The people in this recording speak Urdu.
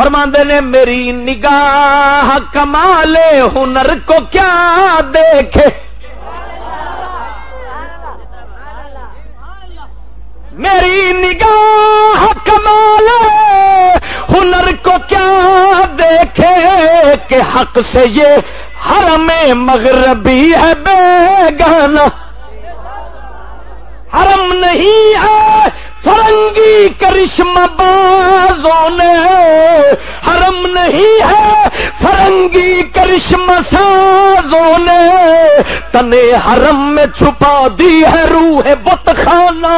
فرماندے نے، میری نگاہ کمال ہنر کو کیا دیکھے؟ میری نگاہ کمال ہنر کو کیا دیکھے؟ کہ حق سے یہ حرم مغربی ہے بے گانا حرم نہیں ہے فرنگی کرشم بازوں نے حرم نہیں ہے فرنگی کرشم سازوں نے تنے حرم میں چھپا دی ہے روح بت خانہ۔